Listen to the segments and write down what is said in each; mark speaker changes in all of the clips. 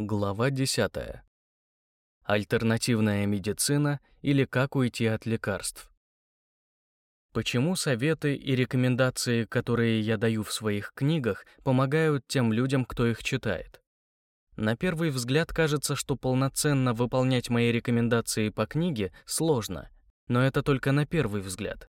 Speaker 1: Глава 10. Альтернативная медицина или как уйти от лекарств. Почему советы и рекомендации, которые я даю в своих книгах, помогают тем людям, кто их читает? На первый взгляд кажется, что полноценно выполнять мои рекомендации по книге сложно, но это только на первый взгляд.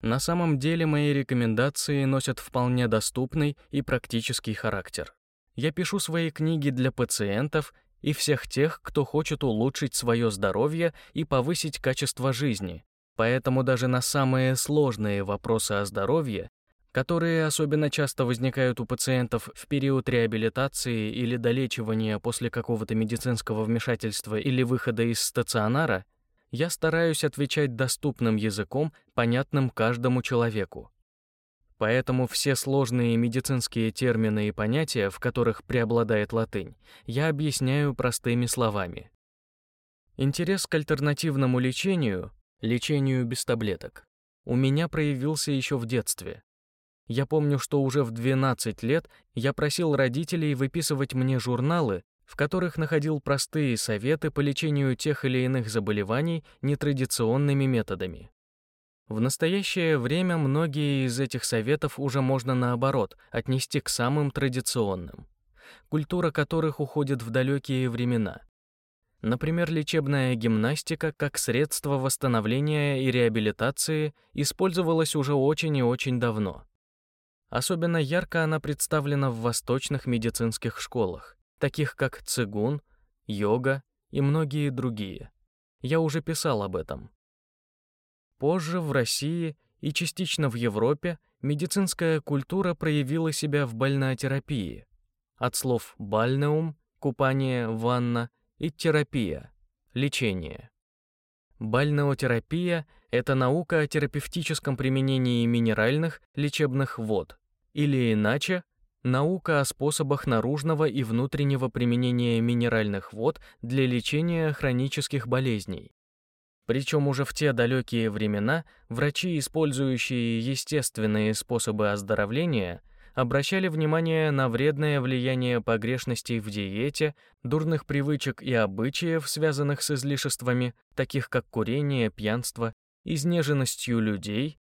Speaker 1: На самом деле мои рекомендации носят вполне доступный и практический характер. Я пишу свои книги для пациентов и всех тех, кто хочет улучшить свое здоровье и повысить качество жизни. Поэтому даже на самые сложные вопросы о здоровье, которые особенно часто возникают у пациентов в период реабилитации или долечивания после какого-то медицинского вмешательства или выхода из стационара, я стараюсь отвечать доступным языком, понятным каждому человеку. Поэтому все сложные медицинские термины и понятия, в которых преобладает латынь, я объясняю простыми словами. Интерес к альтернативному лечению, лечению без таблеток, у меня проявился еще в детстве. Я помню, что уже в 12 лет я просил родителей выписывать мне журналы, в которых находил простые советы по лечению тех или иных заболеваний нетрадиционными методами. В настоящее время многие из этих советов уже можно наоборот отнести к самым традиционным, культура которых уходит в далекие времена. Например, лечебная гимнастика как средство восстановления и реабилитации использовалась уже очень и очень давно. Особенно ярко она представлена в восточных медицинских школах, таких как цигун, йога и многие другие. Я уже писал об этом. Позже в России и частично в Европе медицинская культура проявила себя в больнотерапии. От слов «бальнеум» — купание, ванна, и терапия — лечение. Бальнеотерапия — это наука о терапевтическом применении минеральных лечебных вод, или иначе — наука о способах наружного и внутреннего применения минеральных вод для лечения хронических болезней. Причем уже в те далекие времена врачи, использующие естественные способы оздоровления, обращали внимание на вредное влияние погрешностей в диете, дурных привычек и обычаев, связанных с излишествами, таких как курение, пьянство, изнеженностью людей,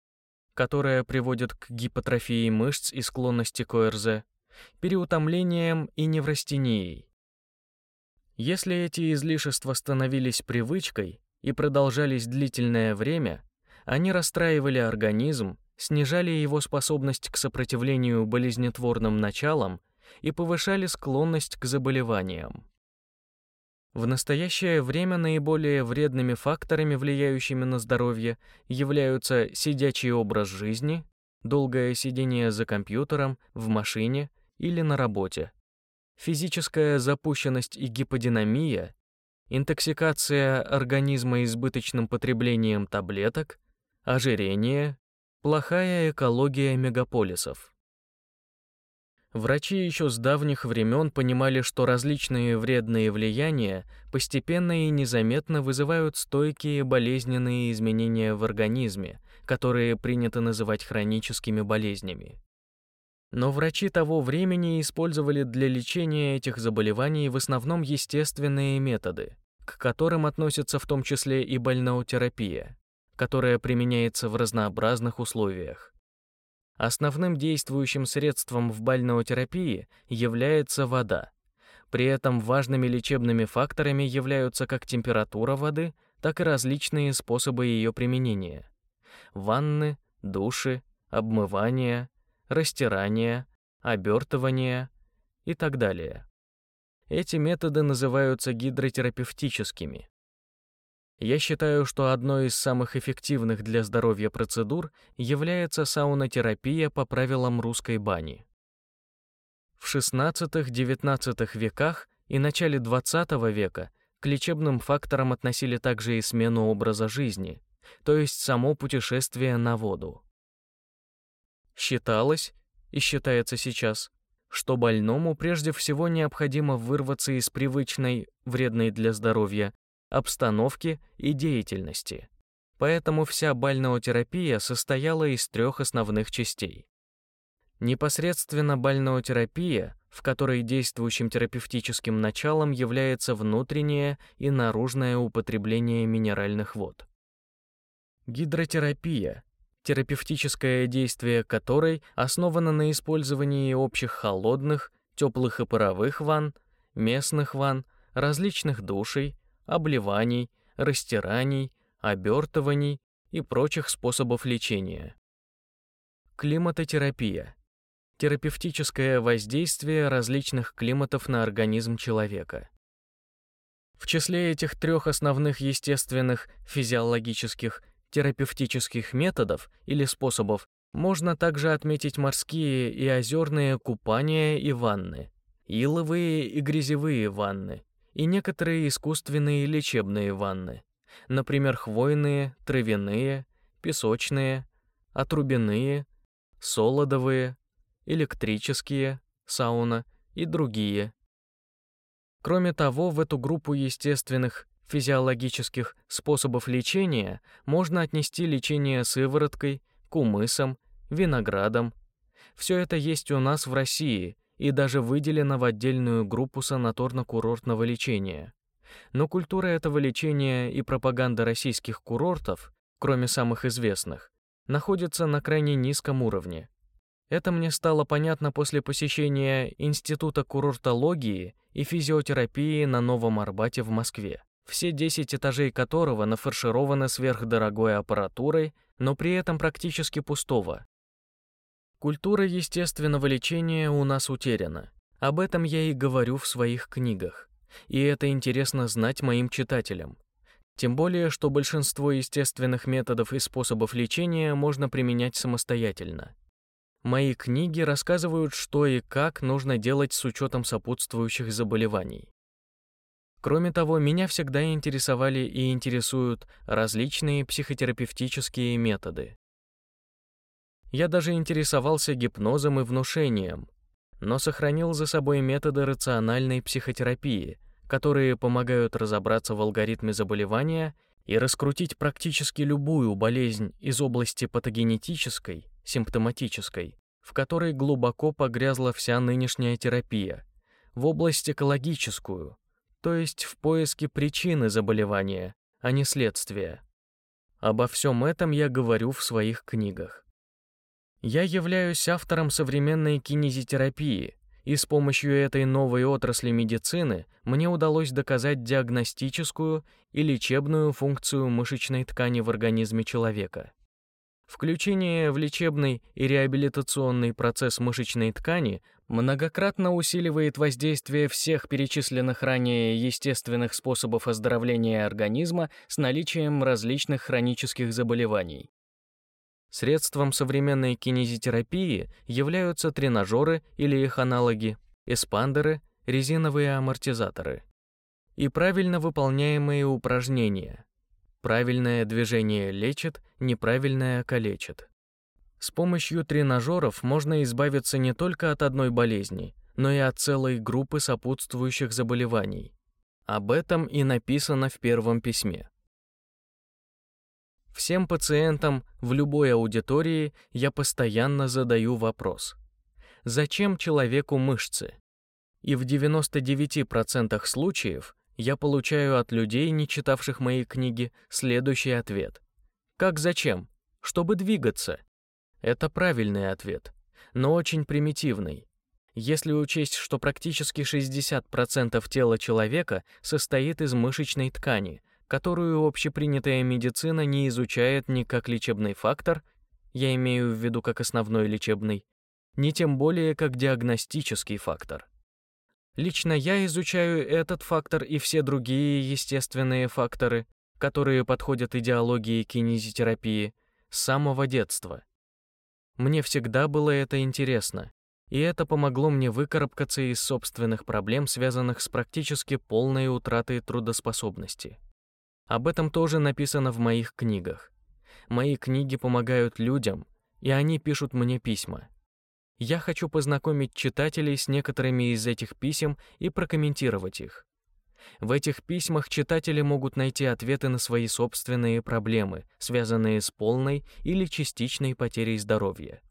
Speaker 1: которая приводит к гипотрофии мышц и склонности к ОРЗ, переутомлением и неврастенией. Если эти излишества становились привычкой, и продолжались длительное время, они расстраивали организм, снижали его способность к сопротивлению болезнетворным началам и повышали склонность к заболеваниям. В настоящее время наиболее вредными факторами, влияющими на здоровье, являются сидячий образ жизни, долгое сидение за компьютером, в машине или на работе, физическая запущенность и гиподинамия интоксикация организма избыточным потреблением таблеток, ожирение, плохая экология мегаполисов. Врачи еще с давних времен понимали, что различные вредные влияния постепенно и незаметно вызывают стойкие болезненные изменения в организме, которые принято называть хроническими болезнями. Но врачи того времени использовали для лечения этих заболеваний в основном естественные методы, к которым относится в том числе и больнотерапия, которая применяется в разнообразных условиях. Основным действующим средством в больнотерапии является вода. При этом важными лечебными факторами являются как температура воды, так и различные способы ее применения. Ванны, души, обмывание, растирание, обертывание и так далее. Эти методы называются гидротерапевтическими. Я считаю, что одной из самых эффективных для здоровья процедур является саунотерапия по правилам русской бани. В XVI-XIX веках и начале XX века к лечебным факторам относили также и смену образа жизни, то есть само путешествие на воду. Считалось, и считается сейчас, что больному прежде всего необходимо вырваться из привычной, вредной для здоровья, обстановки и деятельности. Поэтому вся бальнотерапия состояла из трех основных частей. Непосредственно бальнеотерапия, в которой действующим терапевтическим началом является внутреннее и наружное употребление минеральных вод. Гидротерапия, терапевтическое действие которой основано на использовании общих холодных, теплых и паровых ванн, местных ванн, различных душей, обливаний, растираний, обертываний и прочих способов лечения. Климатотерапия. Терапевтическое воздействие различных климатов на организм человека. В числе этих трех основных естественных физиологических терапевтических методов или способов можно также отметить морские и озерные купания и ванны, иловые и грязевые ванны и некоторые искусственные лечебные ванны, например, хвойные, травяные, песочные, отрубяные, солодовые, электрические, сауна и другие. Кроме того, в эту группу естественных физиологических способов лечения можно отнести лечение сывороткой, кумысом, виноградом. Все это есть у нас в России и даже выделено в отдельную группу санаторно-курортного лечения. Но культура этого лечения и пропаганда российских курортов, кроме самых известных, находится на крайне низком уровне. Это мне стало понятно после посещения Института курортологии и физиотерапии на Новом Арбате в Москве все 10 этажей которого нафаршированы сверхдорогой аппаратурой, но при этом практически пустого. Культура естественного лечения у нас утеряна. Об этом я и говорю в своих книгах. И это интересно знать моим читателям. Тем более, что большинство естественных методов и способов лечения можно применять самостоятельно. Мои книги рассказывают, что и как нужно делать с учетом сопутствующих заболеваний. Кроме того, меня всегда интересовали и интересуют различные психотерапевтические методы. Я даже интересовался гипнозом и внушением, но сохранил за собой методы рациональной психотерапии, которые помогают разобраться в алгоритме заболевания и раскрутить практически любую болезнь из области патогенетической, симптоматической, в которой глубоко погрязла вся нынешняя терапия, в область экологическую, то есть в поиске причины заболевания, а не следствия. Обо всем этом я говорю в своих книгах. Я являюсь автором современной кинезитерапии, и с помощью этой новой отрасли медицины мне удалось доказать диагностическую и лечебную функцию мышечной ткани в организме человека. Включение в лечебный и реабилитационный процесс мышечной ткани многократно усиливает воздействие всех перечисленных ранее естественных способов оздоровления организма с наличием различных хронических заболеваний. Средством современной кинезитерапии являются тренажеры или их аналоги, эспандеры, резиновые амортизаторы и правильно выполняемые упражнения. Правильное движение лечит, неправильное калечит. С помощью тренажеров можно избавиться не только от одной болезни, но и от целой группы сопутствующих заболеваний. Об этом и написано в первом письме. Всем пациентам в любой аудитории я постоянно задаю вопрос. Зачем человеку мышцы? И в 99% случаев я получаю от людей, не читавших мои книги, следующий ответ. Как зачем? Чтобы двигаться. Это правильный ответ, но очень примитивный. Если учесть, что практически 60% тела человека состоит из мышечной ткани, которую общепринятая медицина не изучает ни как лечебный фактор, я имею в виду как основной лечебный, ни тем более как диагностический фактор. Лично я изучаю этот фактор и все другие естественные факторы, которые подходят идеологии кинезитерапии, с самого детства. Мне всегда было это интересно, и это помогло мне выкарабкаться из собственных проблем, связанных с практически полной утратой трудоспособности. Об этом тоже написано в моих книгах. Мои книги помогают людям, и они пишут мне письма. Я хочу познакомить читателей с некоторыми из этих писем и прокомментировать их. В этих письмах читатели могут найти ответы на свои собственные проблемы, связанные с полной или частичной потерей здоровья.